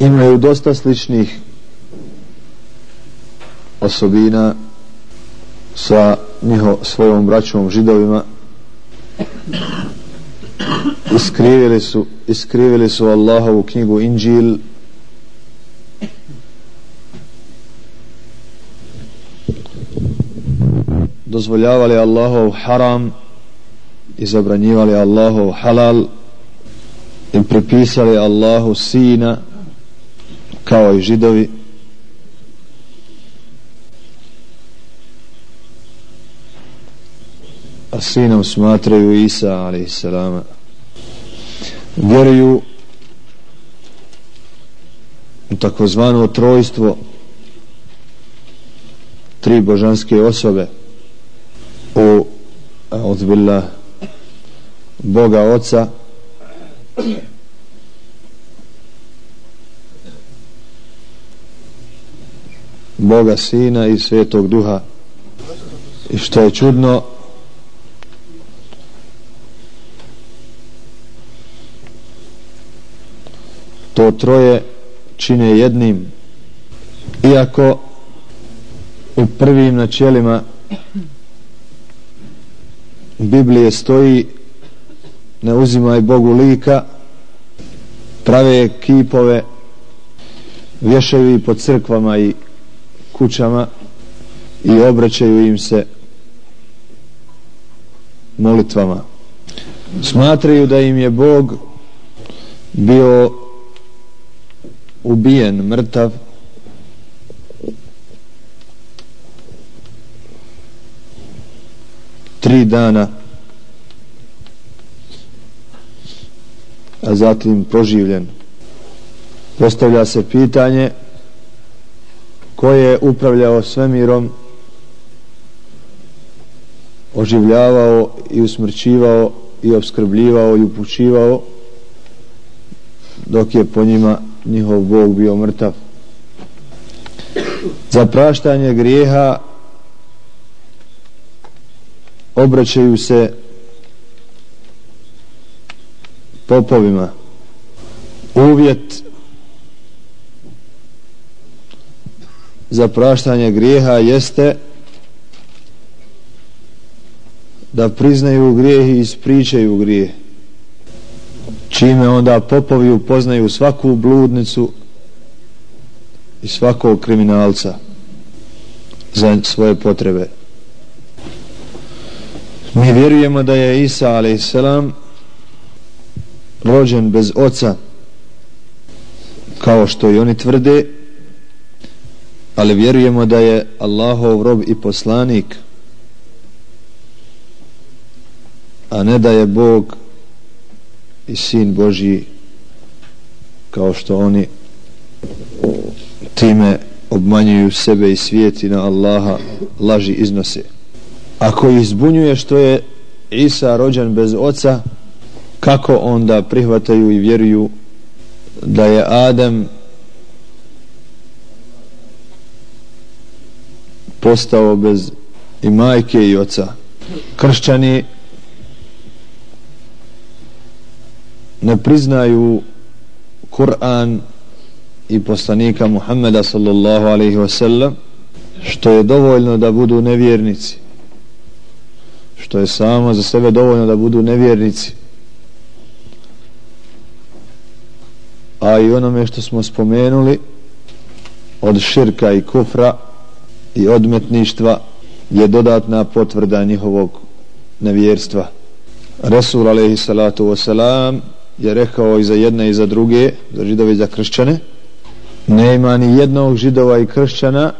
imaju dosta sličnih osobina sa njiho, svojom braćom židovima. Iskrivili su iskrivili su Allahovu knjigu Inđil. Dozvoljavali Allahov haram i zabranjivali Allahov halal. I prepisali Allahu sina kao i židovi a sinom smatraju Isa a.s. vjeruju u takozvano trojstvo tri božanske osobe u odbila Boga Oca Boga Sina i Svetog Duha. I što je čudno to troje čine jednim. Iako u prvim načelima Biblije stoji ne uzimaj Bogu lika prave kipove vješaju i po crkvama i kućama i obraćaju im se molitvama. Smatraju da im je Bog bio ubijen, mrtav tri dana a zatim proživljen. Postavlja se pitanje ko je upravljao svemirom oživljavao i usmrćivao i obskrbljivao i upućivao dok je po njima njihov Bog bio mrtav. Za praštanje grijeha obraćaju se popovima. Uvjet za praštanje grijeha jeste da priznaju grijeh i ispričaju grijeh čime onda popovi upoznaju svaku bludnicu i svakog kriminalca za svoje potrebe mi vjerujemo da je Isa a.s. rođen bez oca kao što i oni tvrde ali vjerujemo da je Allahov rob i poslanik a ne da je Bog i sin Božji kao što oni time obmanjuju sebe i svijeti na Allaha laži iznose. Ako ih zbunjuje što je Isa rođen bez oca kako onda prihvataju i vjeruju da je Adem postao bez i majke i oca. Kršćani ne priznaju Kur'an i poslanika Muhammeda sallallahu alaihi wasallam što je dovoljno da budu nevjernici. Što je samo za sebe dovoljno da budu nevjernici. A i onome što smo spomenuli od širka i kufra i odmetništva je dodatna potvrda njihovog nevjerstva. Resul alaihi salatu wasalam je rekao i za jedne i za druge za židove i za kršćane ne ima ni jednog židova i kršćana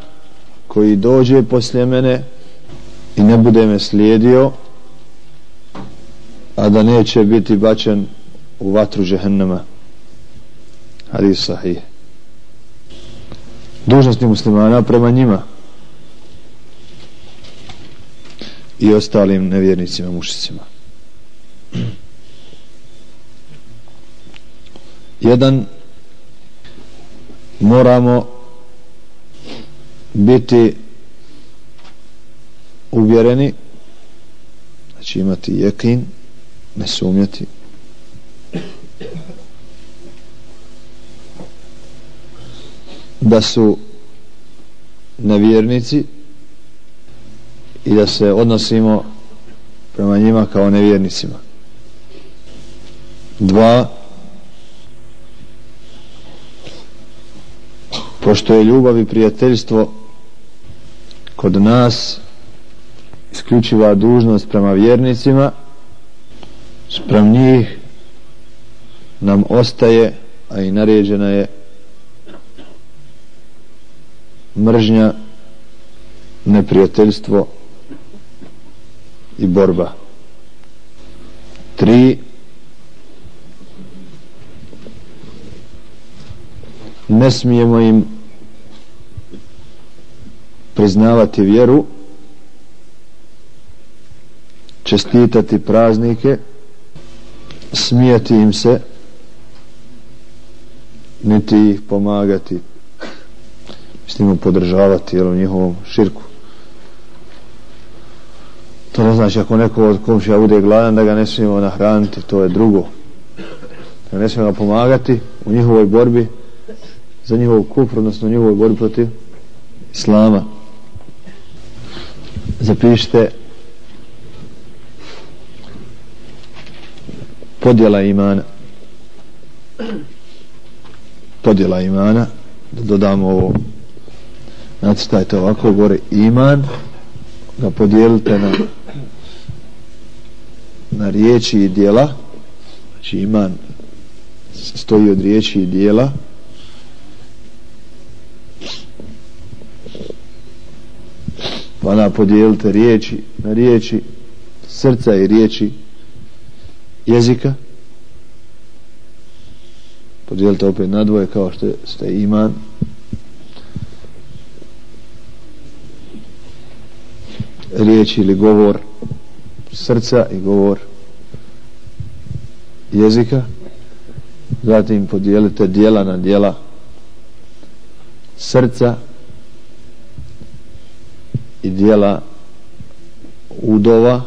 koji dođe poslije mene i ne bude me slijedio a da neće biti bačen u vatru žehennama hadis sahih. Dužnosti muslimana prema njima i ostalim nevjernicima mušicima. Jedan moramo biti uvjereni znači imati jekin ne sumnjati. Da su nevjernici i da se odnosimo prema njima kao nevjernicima. Dva pošto je ljubav i prijateljstvo kod nas isključiva dužnost prema vjernicima sprem njih nam ostaje a i naređena je mržnja neprijateljstvo i borba. Tri ne smijemo im priznavati vjeru čestitati praznike smijeti im se niti ih pomagati. Mislimo podržavati jel, u njihovom širku to ne znači ako neko od komšija bude gladan da ga ne smijemo nahraniti to je drugo. Da ne smijemo pomagati u njihovoj borbi za njihov kufr odnosno njihovoj borbi protiv islama. Zapišite podjela imana. Podjela imana da dodamo ovo. Nacrtajte ovako gore iman ga podijelite na na riječi i dijela znači iman stoji od riječi i dijela pa na podijelite riječi na riječi srca i riječi jezika. Podijelite opet na dvoje kao što ste iman. Riječ ili govor srca i govor jezika zatim podijelite dijela na dijela srca i dijela udova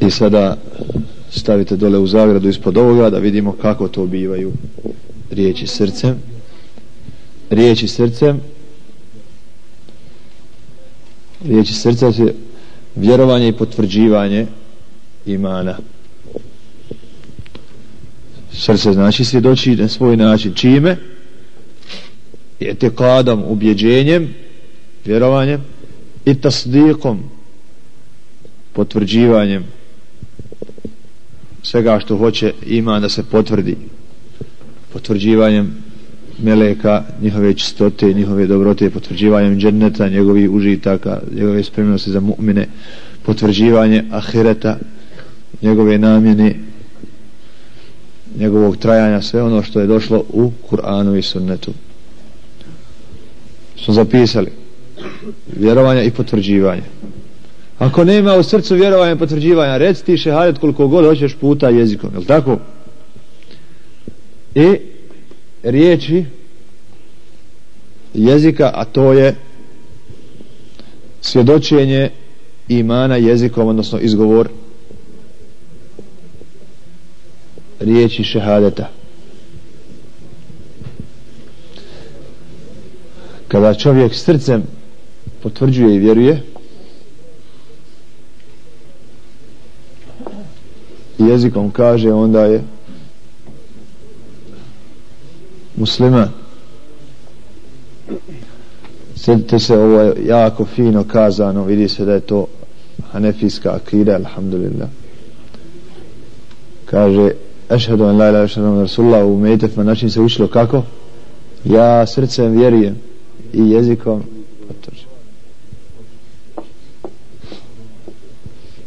i sada stavite dole u zagradu ispod ovoga da vidimo kako to bivaju riječi srcem. Riječi srcem riječi srca se vjerovanje i potvrđivanje imana. Srce znači svjedoči na svoj način. Čime? Je te kadom ubjeđenjem vjerovanjem i tasdikom potvrđivanjem svega što hoće ima da se potvrdi. Potvrđivanjem meleka, njihove čistote, njihove dobrote, potvrđivanjem dženneta, njegovi užitaka, njegove spremnosti za mu'mine, potvrđivanje ahireta, njegove namjene, njegovog trajanja, sve ono što je došlo u Kur'anu i sunnetu. Smo zapisali vjerovanje i potvrđivanje. Ako nema u srcu vjerovanja i potvrđivanja, reci ti šehadet koliko god hoćeš puta jezikom, je tako? I riječi jezika, a to je svjedočenje imana jezikom, odnosno izgovor riječi šehadeta. Kada čovjek srcem potvrđuje i vjeruje, jezikom kaže, onda je musliman sjetite se ovo je jako fino kazano vidi se da je to hanefijska akida alhamdulillah. Kaže ešhedu an la ilaha ešhedu rasulullah u metef na način se učilo kako? Ja srcem vjerujem i jezikom potvrđujem.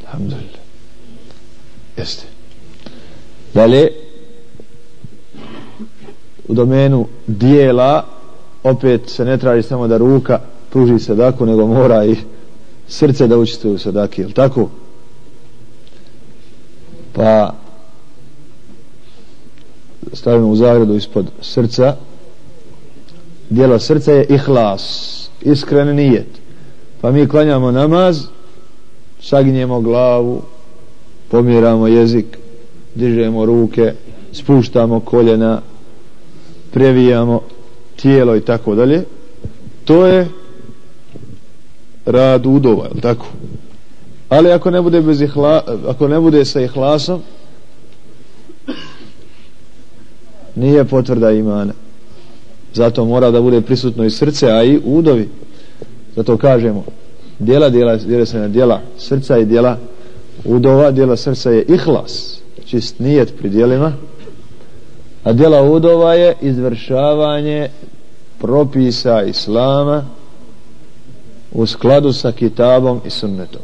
Alhamdulillah. Jeste. Dalje u domenu dijela opet se ne traži samo da ruka pruži sadaku nego mora i srce da učestvuje u sadaki jel tako? Pa stavimo u zagradu ispod srca. Dijelo srca je ihlas iskren nijet. Pa mi klanjamo namaz saginjemo glavu pomjeramo jezik dižemo ruke spuštamo koljena previjamo tijelo i tako dalje to je rad udova je tako? Ali ako ne bude bez ihla, ako ne bude sa ihlasom nije potvrda imana. Zato mora da bude prisutno i srce a i udovi. Zato kažemo djela djela, djela se na djela srca i djela udova djela srca je ihlas čist nijet pri djelima a djela udova je izvršavanje propisa islama u skladu sa kitabom i sunnetom.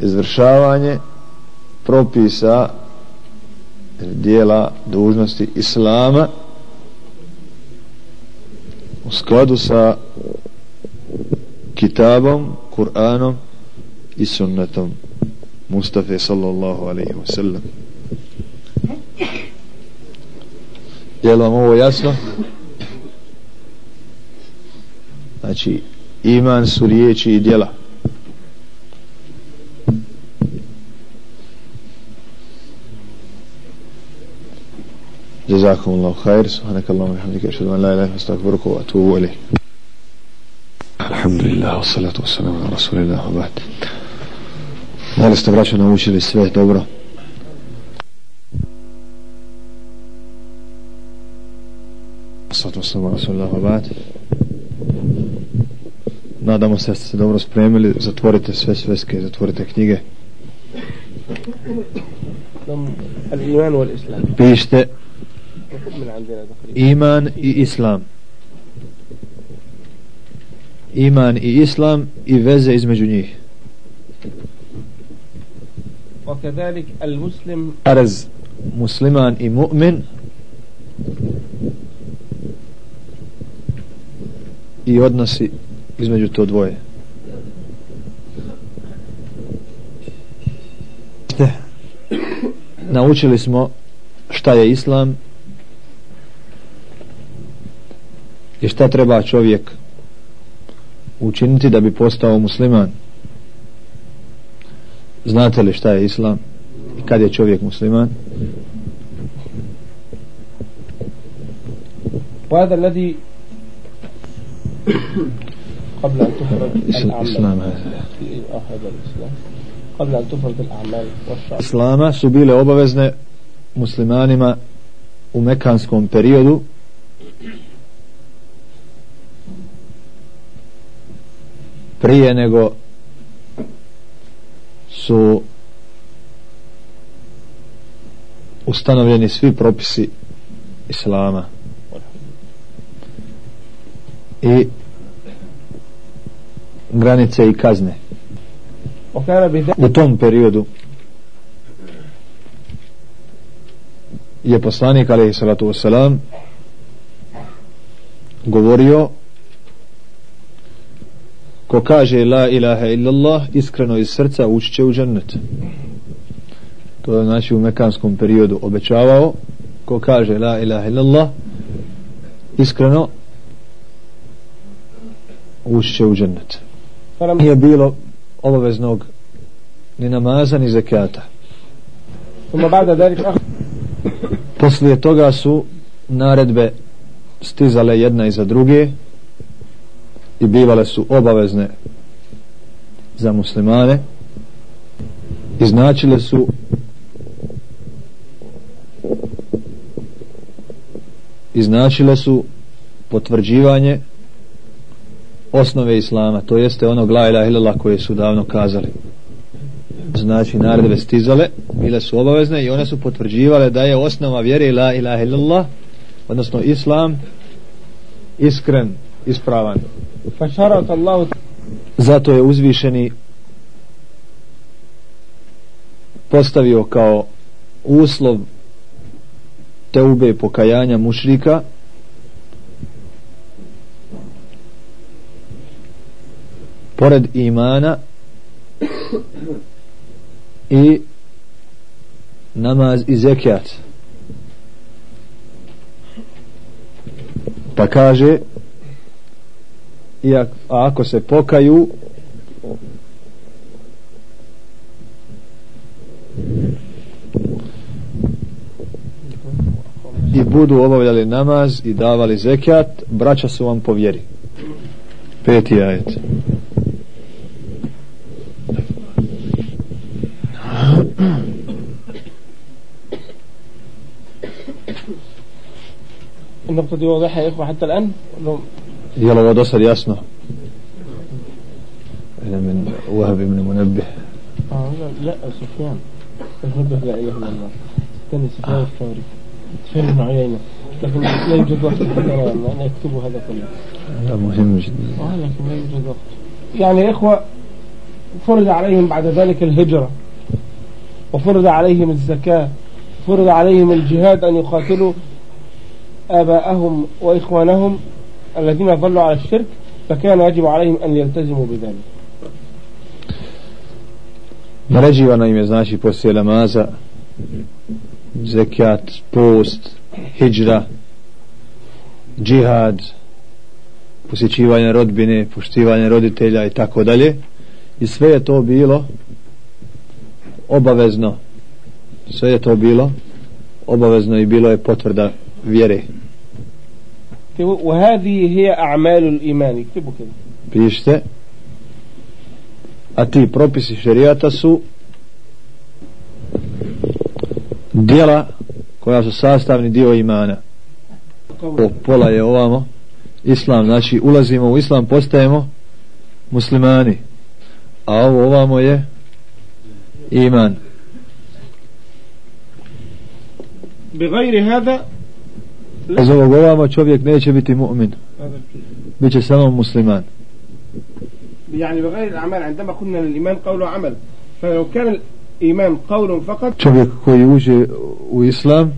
Izvršavanje propisa dijela dužnosti islama u skladu sa kitabom, Kur'anom i sunnetom Mustafa sallallahu alaihi wa sallam. je li vam ovo jasno? znači iman su riječi i djela جزاكم الله خير سبحانك اللهم وبحمدك اشهد ان لا اله الا انت استغفرك واتوب اليك الحمد لله والصلاة والسلام على رسول الله وبعد Da li ste braćo naučili sve dobro? Sada sam Rasulullah Abad. Nadamo se da ste se dobro spremili. Zatvorite sve sveske, zatvorite knjige. Pišite iman i islam iman i islam i veze između njih وكذلك المسلم أرز مسلمان i mu'min i odnosi između to dvoje naučili smo šta je islam i šta treba čovjek učiniti da bi postao musliman znate li šta je islam i kad je čovjek musliman وهذا الذي قبل أن تفرض الإسلام هذا الإسلام قبل أن تفرض الأعمال والشعب إسلام su bile obavezne muslimanima u mekanskom periodu prije nego su ustanovljeni svi propisi islama i granice i kazne. U tom periodu je poslanik alaihi salatu wasalam govorio ko kaže la ilaha illallah iskreno iz srca ući će u džennet. To je znači u mekanskom periodu obećavao ko kaže la ilaha illallah iskreno ući će u džennet nije bilo obaveznog ni namaza ni zekata. Poslije toga su naredbe stizale jedna iza druge i bivale su obavezne za muslimane i značile su i značile su potvrđivanje osnove islama to jeste onog la ilaha illallah koje su davno kazali. Znači naredbe stizale bile su obavezne i one su potvrđivale da je osnova vjere la ilaha illallah odnosno islam iskren ispravan. Zato je uzvišeni postavio kao uslov teube pokajanja mušrika pored imana i namaz i zekijat. Pa kaže i a, ako se pokaju i budu obavljali namaz i davali zekijat braća su vam po vjeri. Peti ajet. النقطة دي واضحة يا إخوة حتى الآن؟ لو يلا ovo dosad jasno إلى من وهب بن منبه آه لا, لا سفيان. المنبه لا إله إلا الله. الثاني سفيان الثوري. سفيان بن عيينة لكن لا يوجد وقت حتى أن يكتبوا هذا كله. هذا مهم جدا. آه لكن لا يوجد وقت. يعني يا إخوة فرض عليهم بعد ذلك الهجرة. وفرض عليهم الزكاة. فرض عليهم الجهاد أن يقاتلوا. آباءهم وإخوانهم الذين ظلوا على الشرك فكان يجب عليهم أن يلتزموا بذلك Naređivano im je znači poslije namaza zekijat, post, hijđra, džihad, posjećivanje rodbine, poštivanje roditelja i tako dalje. I sve je to bilo obavezno. Sve je to bilo obavezno i bilo je potvrda vjere. وهذه هي أعمال الإيمان اكتبوا كده Pišite. A ti propisi šerijata su dijela koja su sastavni dio imana. O, pola je ovamo. Islam, znači ulazimo u islam, postajemo muslimani. A ovo ovamo je iman. بغير هذا Bez ovog ovamo čovjek neće biti mu'min. Biće samo musliman. يعني بغير الأعمال عندما قلنا للإيمان قول وعمل فلو كان الإيمان قول فقط Čovjek koji uđe u islam,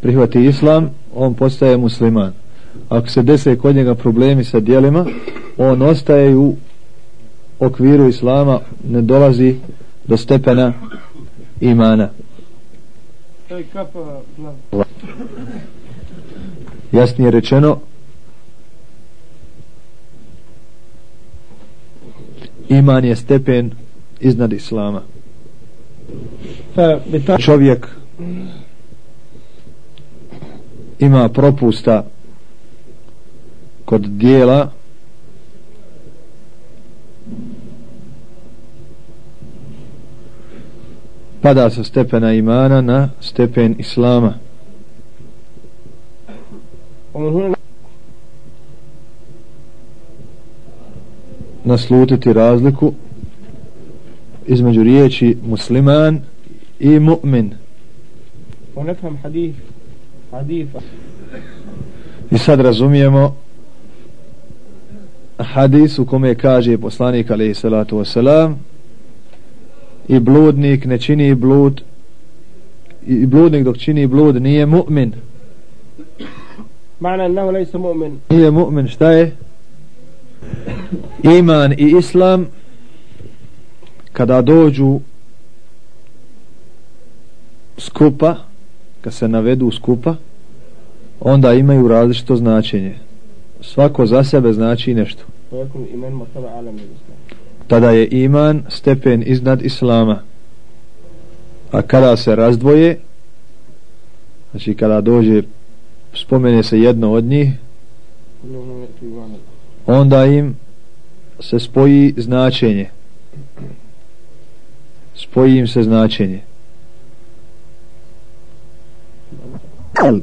prihvati islam, on postaje musliman. Ako se dese kod njega problemi sa dijelima, on ostaje u okviru islama, ne dolazi do stepena imana. أي كفى jasnije rečeno iman je stepen iznad islama. Pa, Čovjek ima propusta kod dijela pada sa stepena imana na stepen islama. ومن هنا naslutiti razliku između riječi musliman i mu'min ونفهم حديث حديث i sad razumijemo hadis u kome kaže poslanik alaihi salatu wasalam i bludnik ne čini blud i bludnik dok čini blud nije mu'min Ma'na ennahu laysa mu'min. Nije mu'min, šta je? Iman i Islam, kada dođu skupa, kad se navedu skupa, onda imaju različito značenje. Svako za sebe znači nešto. Tada je iman stepen iznad Islama. A kada se razdvoje, znači kada dođe spomene se jedno od njih onda im se spoji značenje. Spoji im se značenje.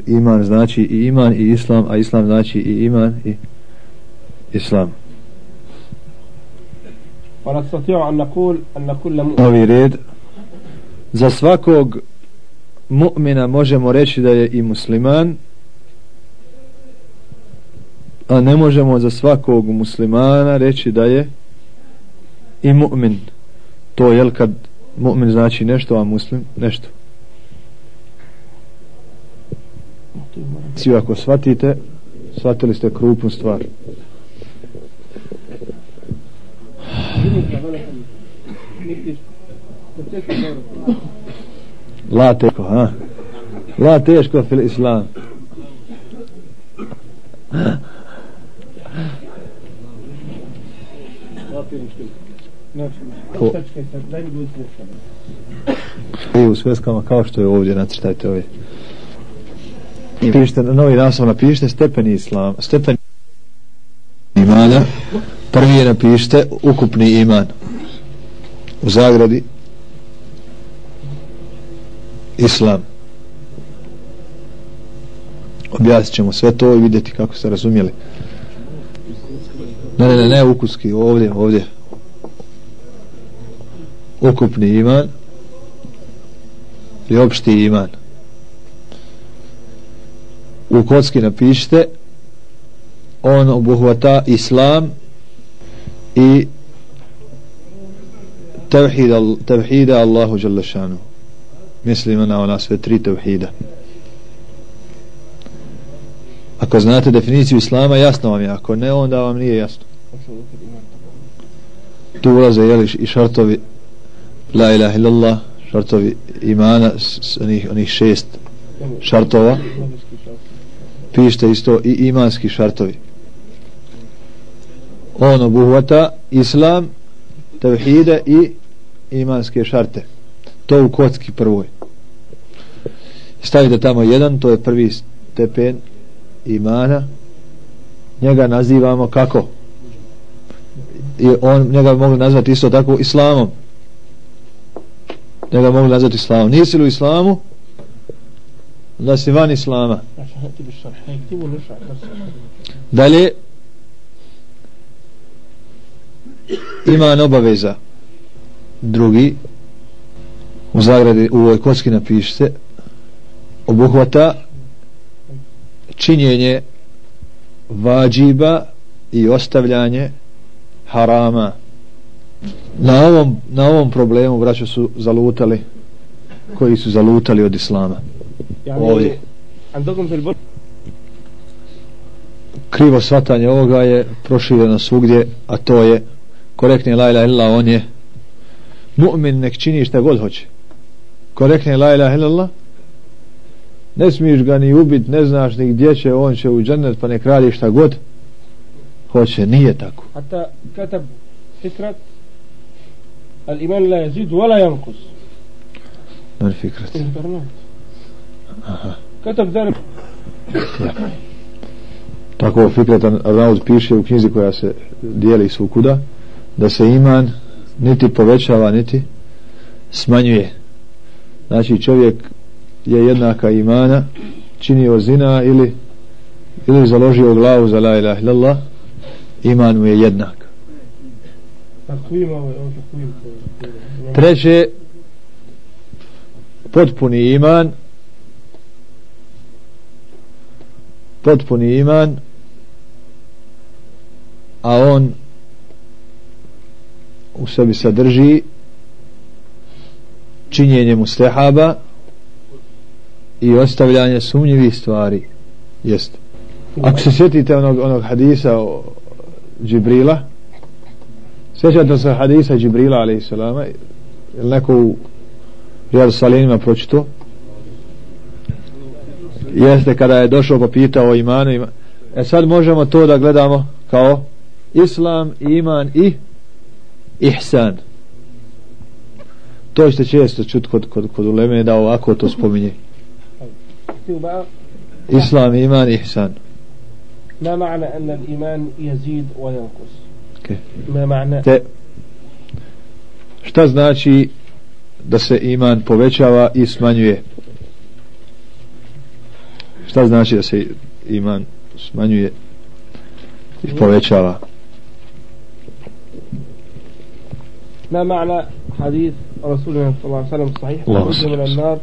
Iman znači i iman i islam a islam znači i iman i islam. Novi red. Za svakog mu'mina možemo reći da je i musliman a ne možemo za svakog muslimana reći da je i mu'min. To je kad mu'min znači nešto a muslim nešto. Svi ako shvatite shvatili ste krupnu stvar. La teško ha? La teško fil islam. I u sveskama kao što je ovdje nacrtajte ovdje pišite na novi naslov napišite stepeni islam stepeni imana prvi je napišite ukupni iman. U zagradi islam. Objasnit ćemo sve to i vidjeti kako ste razumijeli ne ne ne, ne ukuski ovdje ovdje. Ukupni iman i opšti iman. U kocki napišite on obuhvata islam i tevhida, tevhida Allahu Đalešanu. Mislimo na ona sve tri tevhida ako znate definiciju islama jasno vam je. Ako ne onda vam nije jasno. Tu ulaze jeli, i šartovi la ilaha illallah šartovi imana s onih, onih šest šartova. Pišite isto i imanski šartovi. On obuhvata islam tevhide i imanske šarte. To u kocki prvoj. Stavite tamo jedan to je prvi stepen imana njega nazivamo kako? I on njega mogu nazvati isto tako islamom. Njega mogu nazvati islamom. Nisi li u islamu? Da si van islama. Dalje iman obaveza. Drugi u zagradi u ovoj kocki napišite obuhvata činjenje vađiba i ostavljanje harama. Na ovom, na ovom problemu braćo su zalutali koji su zalutali od islama. Ovdje. krivo svatanje ovoga je prošireno svugdje a to je korektni la ilaha illa on je mu'min nek čini šta god hoće. Korektni la ilaha illa ne smiješ ga ni ubit ne znaš ni gdje će on će u džennet pa ne kradi šta god. Hoće nije tako. A ta kata fikrat al iman la yazid wala yanqus. Man fikrat aha. Kata bdar ja. tako fikrat Arnaud piše u knjizi koja se dijeli svukuda da se iman niti povećava niti smanjuje. Znači čovjek je jednaka imana činio zina ili ili založio glavu za la ilaha illallah iman mu je jednak. Treće potpuni iman potpuni iman a on u sebi sadrži činjenje mustehaba i ostavljanje sumnjivih stvari jest ako se sjetite onog, onog hadisa o Džibrila sjećate se hadisa Džibrila a.s. ili neko u Jerusalimima pročito jeste kada je došao pa pitao o imanu ima. e sad možemo to da gledamo kao islam, iman i ihsan to ćete često čut kod, kod, kod uleme da ovako to spominje islam, iman, ihsan ما معنى أن الإيمان يزيد وينقص okay. ما معنى te šta znači da se iman povećava i smanjuje šta znači da se iman smanjuje i povećava ما معنى حديث رسول الله صلى الله عليه وسلم صحيح خروج من النار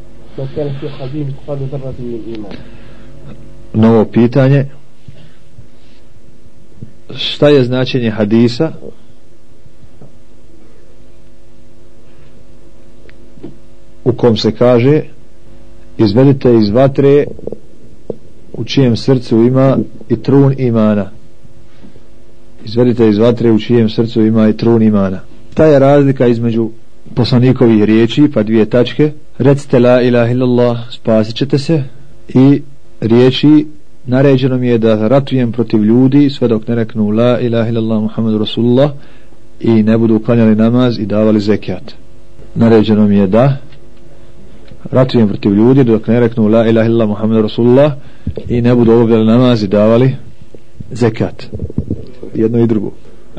Novo pitanje. Šta je značenje hadisa? U kom se kaže Izvedite iz vatre U čijem srcu ima I trun imana. Izvedite iz vatre U čijem srcu ima i trun imana. Ta je razlika između poslanikovih riječi pa dvije tačke recite la ilaha illallah spasit ćete se i riječi naređeno mi je da ratujem protiv ljudi sve dok ne reknu la ilaha illallah muhammedu rasulullah i ne budu uklanjali namaz i davali zekijat naređeno mi je da ratujem protiv ljudi dok ne reknu la ilaha illallah muhammedu rasulullah i ne budu obavljali namaz i davali zekat. Jedno i drugo.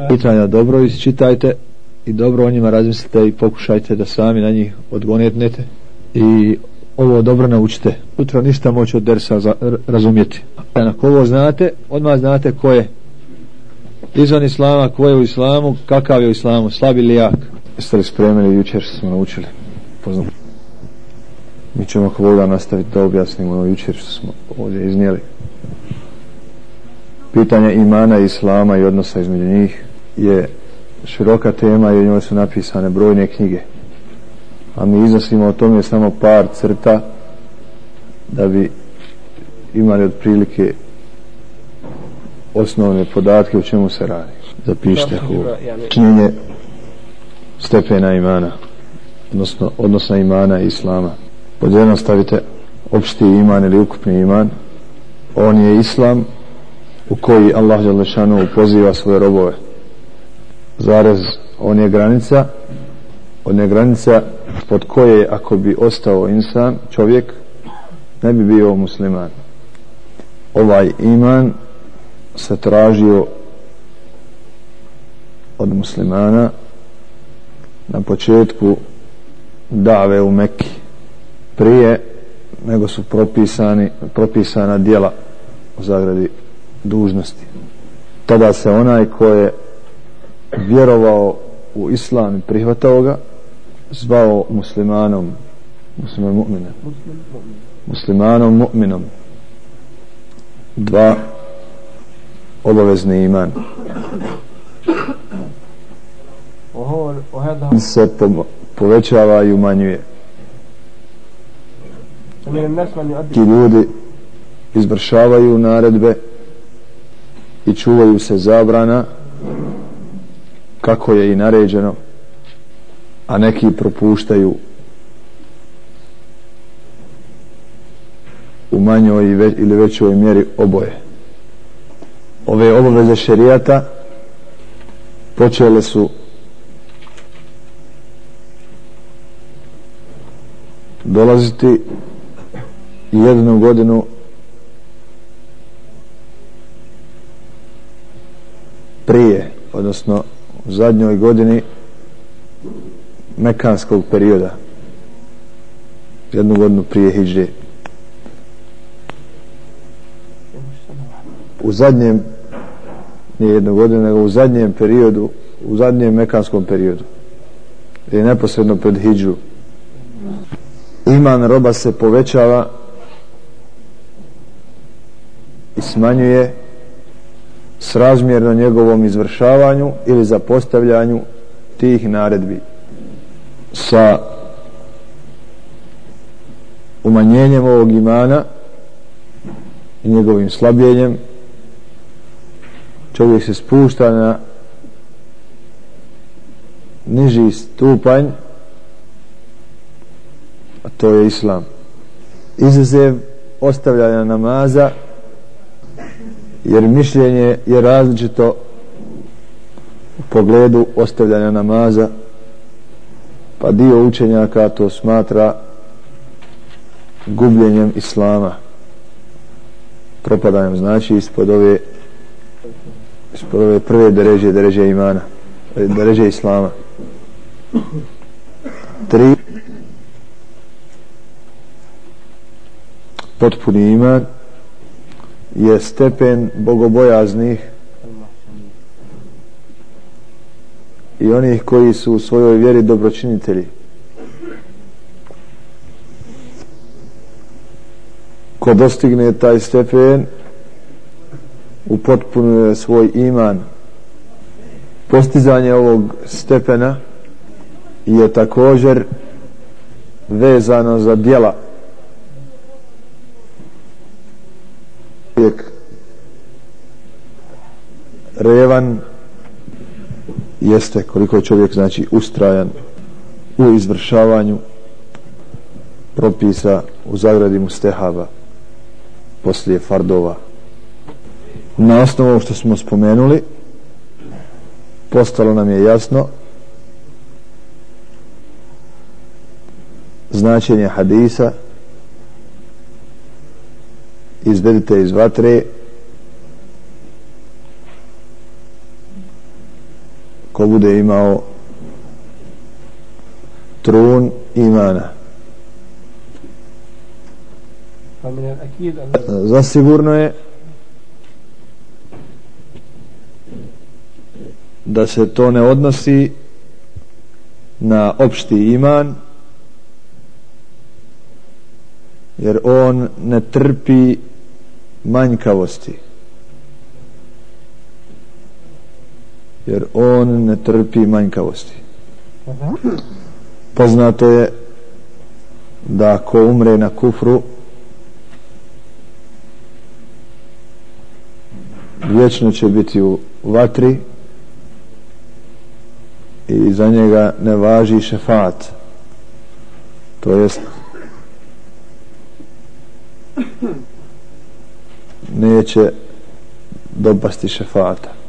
Pitanja dobro isčitajte i dobro o njima razmislite i pokušajte da sami na njih odgonetnete i ovo dobro naučite. Utra ništa moći od dersa za, razumjeti. Ako ovo znate odmah znate ko je izvan islama ko je u islamu kakav je u islamu slab ili jak. Jeste li spremili jučer što smo naučili. Poznam. Mi ćemo ako voda nastaviti da objasnimo ono jučer što smo ovdje iznijeli. Pitanje imana i islama i odnosa između njih je široka tema i u njoj su napisane brojne knjige a mi iznosimo o tome samo par crta da bi imali otprilike osnovne podatke u čemu se radi. Zapišite ovo činjenje stepena imana odnosno odnosna imana i islama. Pod jedno stavite opšti iman ili ukupni iman. On je islam u koji Allah Đalešanu poziva svoje robove. Zarez on je granica on je granica pod koje ako bi ostao insan čovjek ne bi bio musliman. Ovaj iman se tražio od muslimana na početku dave u Mekki. Prije nego su propisani propisana dijela u zagradi dužnosti. Tada se onaj ko je vjerovao u islam i prihvatao ga zvao muslimanom musliman mu'minom. Muslimanom mu'minom. Dva obavezni iman. Se po, povećava i umanjuje. Ti ljudi izvršavaju naredbe i čuvaju se zabrana kako je i naređeno a neki propuštaju u manjoj ili većoj mjeri oboje. Ove obaveze šerijata počele su dolaziti jednu godinu prije odnosno u zadnjoj godini mekanskog perioda. Jednu godinu prije hijdže u zadnjem nije jednu godinu nego u zadnjem periodu u zadnjem mekanskom periodu. Je neposredno pred Hidžu iman roba se povećava i smanjuje srazmjerno njegovom izvršavanju ili zapostavljanju tih naredbi sa umanjenjem ovog imana i njegovim slabljenjem čovjek se spušta na niži stupanj a to je islam. Izuzev ostavljanja namaza jer mišljenje je različito u pogledu ostavljanja namaza pa dio učenjaka to smatra gubljenjem islama propadanjem znači ispod ove ispod ove prve dereže dereže imana e, dereže islama. Tri potpuni iman je stepen bogobojaznih i onih koji su u svojoj vjeri dobročinitelji. Ko dostigne taj stepen upotpunuje svoj iman. Postizanje ovog stepena je također vezano za dijela uvijek revan jeste koliko je čovjek znači ustrajan u izvršavanju propisa u zagradi mu stehava poslije fardova. Na osnovu što smo spomenuli postalo nam je jasno značenje hadisa izvedite iz vatre bude imao trun imana. Zasigurno je da se to ne odnosi na opšti iman jer on ne trpi manjkavosti jer on ne trpi manjkavosti. Poznato je da ako umre na kufru vječno će biti u vatri i za njega ne važi šefat. To jest neće dopasti šefata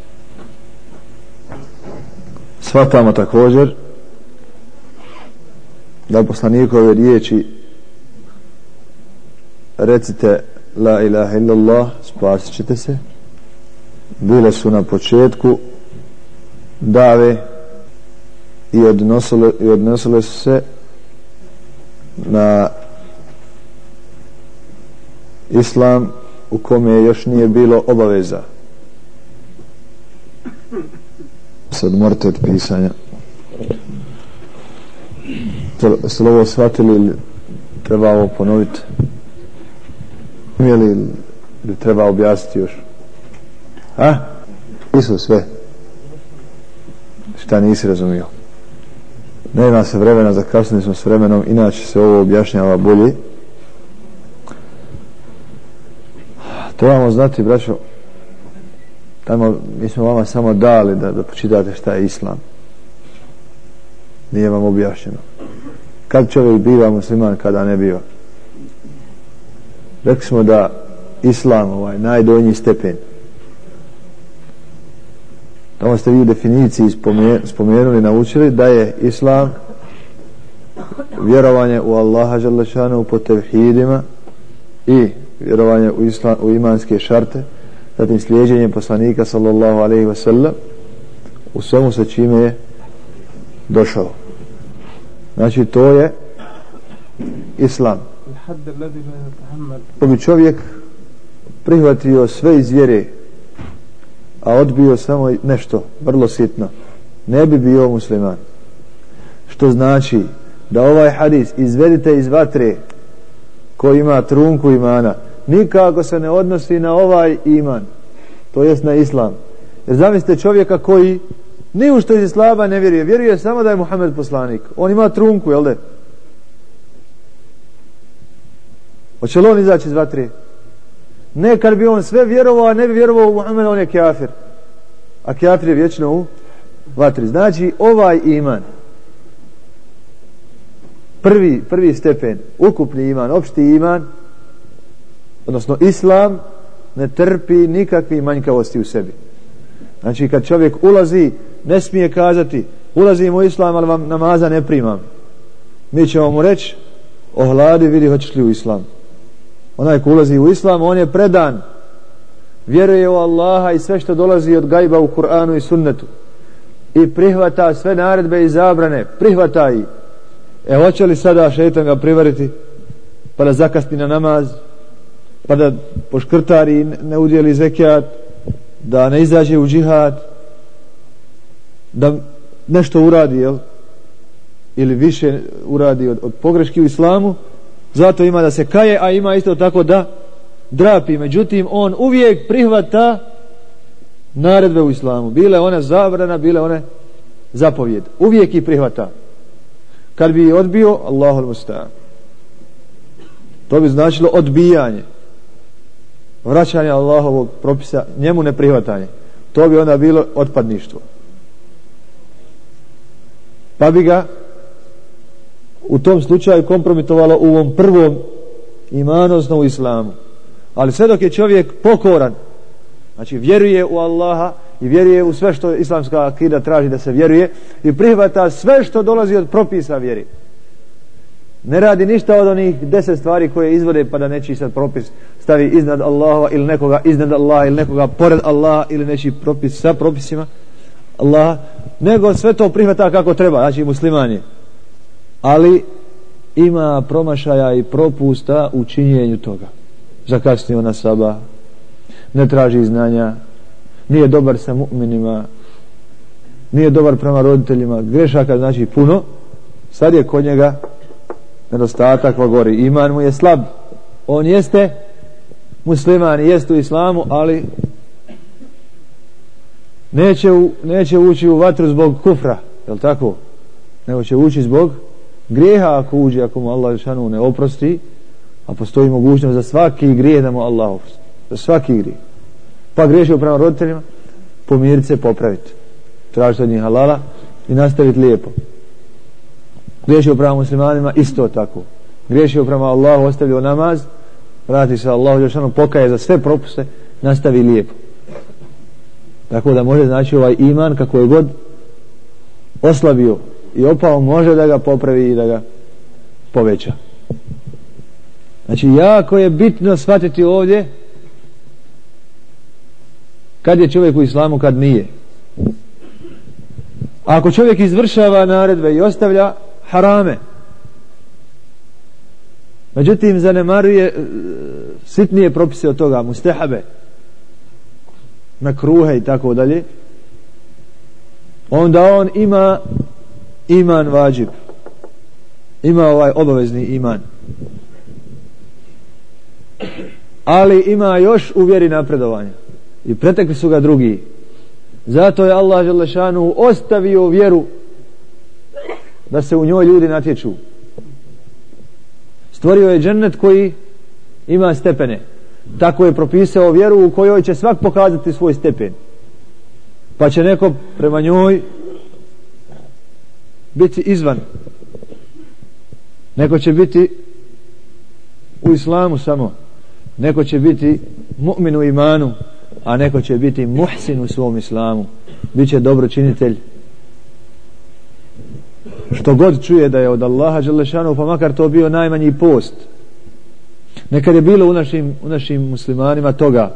shvatamo također da poslanikove riječi recite la ilaha illallah spasit ćete se. Bile su na početku dave i odnosile, i odnosile su se na islam u kome još nije bilo obaveza sad morate od pisanja. Ste li ovo shvatili ili treba ovo ponoviti ili, ili treba objasniti još? A? nisu sve. Šta nisi razumio? Nema se vremena zakasnili smo s vremenom inače se ovo objašnjava bolje. Trebamo znati braćo tamo mi smo vama samo dali da, da počitate šta je islam. Nije vam objašnjeno. Kad čovjek biva musliman kada ne biva? Rekli smo da islam ovaj najdonji stepen. Tamo ste vi u definiciji spomenuli naučili da je islam vjerovanje u Allaha želešanu po tevhidima i vjerovanje u, islam, u imanske šarte zatim slijedjenje poslanika sallallahu alaihi wa sallam u svemu sa čime je došao. Znači to je islam. To bi čovjek prihvatio sve iz vjere a odbio samo nešto vrlo sitno. Ne bi bio musliman. Što znači da ovaj hadis izvedite iz vatre koji ima trunku imana nikako se ne odnosi na ovaj iman to jest na islam. Jer zamislite čovjeka koji ni u što iz islama ne vjeruje vjeruje samo da je Muhammed poslanik. On ima trunku jel da hoće li on izaći iz vatre? Ne kad bi on sve vjerovao a ne bi vjerovao u Muhammed on je kafir. A kafir je vječno u vatri. Znači ovaj iman prvi, prvi stepen ukupni iman, opšti iman odnosno islam ne trpi nikakve manjkavosti u sebi. Znači kad čovjek ulazi ne smije kazati ulazim u islam ali vam namaza ne primam. Mi ćemo mu reći ohladi vidi hoćeš li u islam. Onaj ko ulazi u islam on je predan. Vjeruje u Allaha i sve što dolazi od gajba u Kur'anu i sunnetu. I prihvata sve naredbe i zabrane prihvata i e hoće li sada šeitan ga privariti pa da zakasni na namaz? Pa da poškrtari ne udjeli zekijat da ne izađe u džihad da nešto uradi jel? ili više uradi od, od pogreški u islamu zato ima da se kaje a ima isto tako da drapi. Međutim on uvijek prihvata naredbe u islamu. Bile one zabrana bile one zapovjed. Uvijek ih prihvata. Kad bi odbio Allahu al to bi značilo odbijanje vraćanje Allahovog propisa njemu neprihvatanje. To bi onda bilo otpadništvo. Pa bi ga u tom slučaju kompromitovalo u ovom prvom imanozno u islamu. Ali sve dok je čovjek pokoran znači vjeruje u Allaha i vjeruje u sve što islamska akida traži da se vjeruje i prihvata sve što dolazi od propisa vjeri ne radi ništa od onih deset stvari koje izvode pa da neći sad propis stavi iznad Allaha ili nekoga iznad Allaha ili nekoga pored Allaha ili neći propis sa propisima Allaha nego sve to prihvata kako treba znači muslimani. Ali ima promašaja i propusta u činjenju toga. Zakasnio na saba ne traži znanja nije dobar sa mu'minima nije dobar prema roditeljima grešaka znači puno sad je kod njega nedostatak gori. Iman mu je slab. On jeste musliman jeste u islamu ali neće, u, neće ući u vatru zbog kufra je tako? Nego će ući zbog grijeha ako uđe ako mu Allah šanu ne oprosti a postoji mogućnost za svaki grije da mu Allah oprosti. Za svaki grije pa griješio prema roditeljima pomiriti se popraviti. Tražiti od njih halala i nastaviti lijepo griješio prema muslimanima isto tako. Griješio prema Allahu ostavio namaz vrati se Allahu Đelšanu pokaje za sve propuste nastavi lijepo. Tako da može znači ovaj iman kako je god oslabio i opao može da ga popravi i da ga poveća. Znači jako je bitno shvatiti ovdje kad je čovjek u islamu kad nije. Ako čovjek izvršava naredbe i ostavlja harame. Međutim zanemaruje e, sitnije propise od toga mustehabe na kruhe i tako dalje onda on ima iman vađib ima ovaj obavezni iman. Ali ima još u vjeri napredovanja. I pretekli su ga drugi. Zato je Allah Želešanu ostavio vjeru da se u njoj ljudi natječu. Stvorio je džennet koji ima stepene. Tako je propisao vjeru u kojoj će svak pokazati svoj stepen. Pa će neko prema njoj biti izvan. Neko će biti u islamu samo. Neko će biti mu'minu imanu a neko će biti muhsin u svom islamu. Bit će dobročinitelj što god čuje da je od Allaha Đelešanu pa makar to bio najmanji post. Nekad je bilo u našim, u našim muslimanima toga.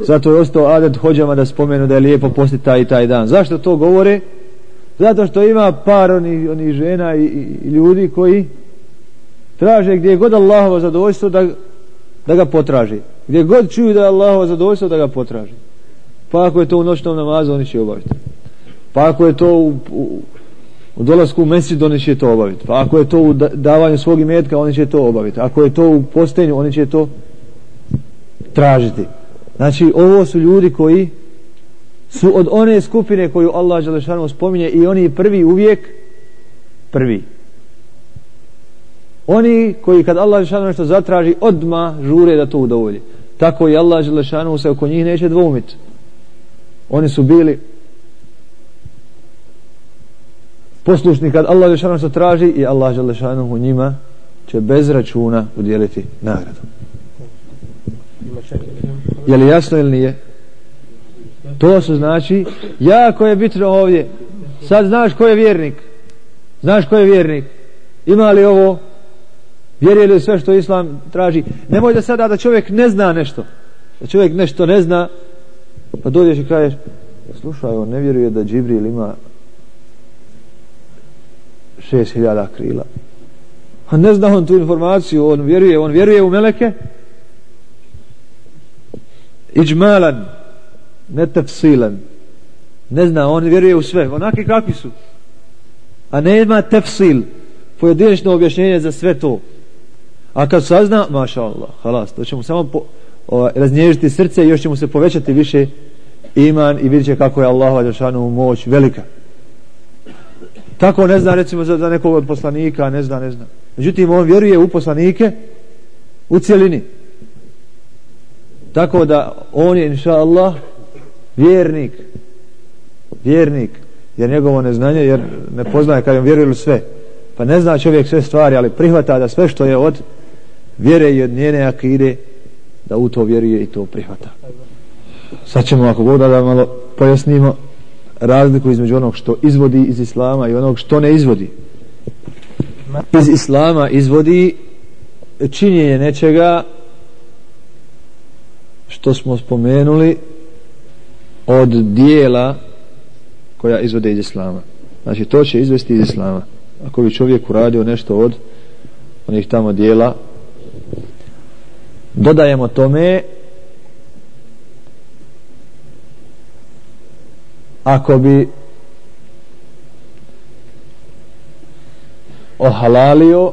Zato je ostao adet hođama da spomenu da je lijepo posti taj i taj dan. Zašto to govore? Zato što ima par oni, oni žena i, i ljudi koji traže gdje god Allahovo zadovoljstvo da, da ga potraži. Gdje god čuju da je Allahovo zadovoljstvo da ga potraži. Pa ako je to u noćnom namazu oni će obaviti. Pa ako je to u, u, u dolasku u mesid oni će to obaviti. Pa ako je to u davanju svog imetka oni će to obaviti. Ako je to u postenju oni će to tražiti. Znači ovo su ljudi koji su od one skupine koju Allah Đalešanu spominje i oni prvi uvijek prvi. Oni koji kad Allah Đalešanu nešto zatraži odma žure da to udovolji. Tako i Allah Đalešanu se oko njih neće dvoumiti oni su bili poslušni kad Allah Želešanu se traži i Allah Želešanu u njima će bez računa udjeliti nagradu. Je li jasno ili nije? To su znači jako je bitno ovdje sad znaš ko je vjernik znaš ko je vjernik ima li ovo vjeruje li sve što islam traži? Nemoj da sada da čovjek ne zna nešto da čovjek nešto ne zna pa dođeš i kažeš slušaj on ne vjeruje da Džibril ima šest hiljada krila. A ne zna on tu informaciju on vjeruje, on vjeruje u meleke. Iđmalan ne tefsilan ne zna, on vjeruje u sve. Onaki kakvi su. A ne ima tefsil pojedinačno objašnjenje za sve to. A kad sazna, maša Allah halas, to će mu samo po, o, raznježiti srce i još će mu se povećati više iman i vidjet će kako je Allah Đašanu moć velika tako ne zna recimo za, za nekog od poslanika ne zna, ne zna. Međutim on vjeruje u poslanike u cijelini tako da on je inša Allah vjernik. Vjernik. Jer njegovo neznanje jer ne poznaje kad on vjeruje sve. Pa ne zna čovjek sve stvari ali prihvata da sve što je od vjere i od njene akide da u to vjeruje i to prihvata. Sad ćemo ako god da malo pojasnimo razliku između onog što izvodi iz islama i onog što ne izvodi. Iz islama izvodi činjenje nečega što smo spomenuli od dijela koja izvode iz islama. Znači to će izvesti iz islama. Ako bi čovjek uradio nešto od onih tamo dijela dodajemo tome ako bi ohalalio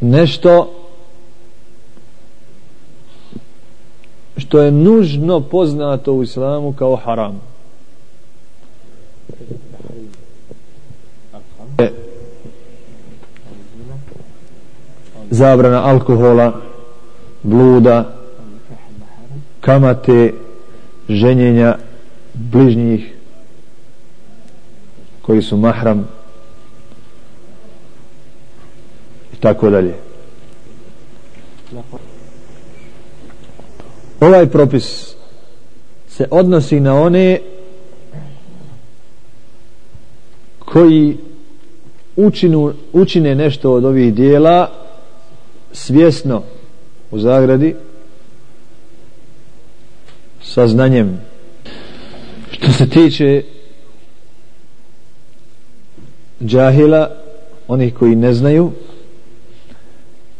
nešto što je nužno poznato u islamu kao haram. Zabrana alkohola bluda kamate ženjenja bližnjih koji su mahram i tako dalje. Ovaj propis se odnosi na one koji učinu, učine nešto od ovih dijela svjesno u zagradi sa znanjem što se tiče džahila onih koji ne znaju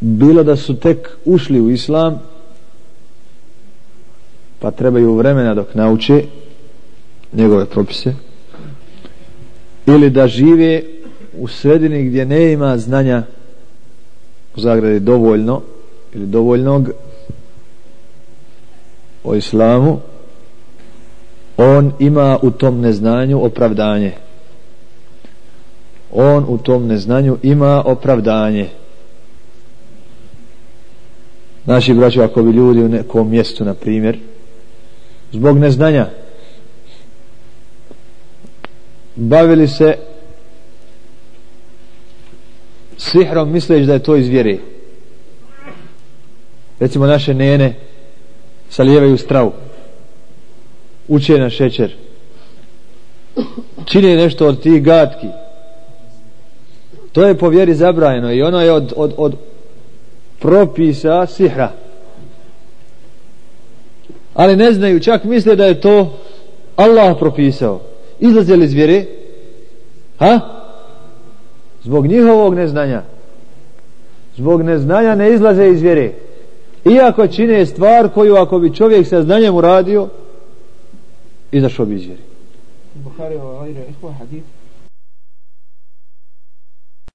bilo da su tek ušli u islam pa trebaju vremena dok nauče njegove propise ili da žive u sredini gdje ne ima znanja u zagradi dovoljno ili dovoljnog o islamu on ima u tom neznanju opravdanje. On u tom neznanju ima opravdanje. Naši braći ako bi ljudi u nekom mjestu na primjer zbog neznanja bavili se sihrom misleći da je to iz vjere. Recimo naše nene salijevaju stravu uče na šećer. Čine nešto od tih gatki to je po vjeri zabrajeno i ono je od, od, od propisa sihra. Ali ne znaju čak misle da je to Allah propisao. Izlaze li iz vjere? Ha? Zbog njihovog neznanja. Zbog neznanja ne izlaze iz vjere. Iako čine stvar koju ako bi čovjek sa znanjem uradio izašao bi iz vjeri Bukhari wa gajre ihva hadith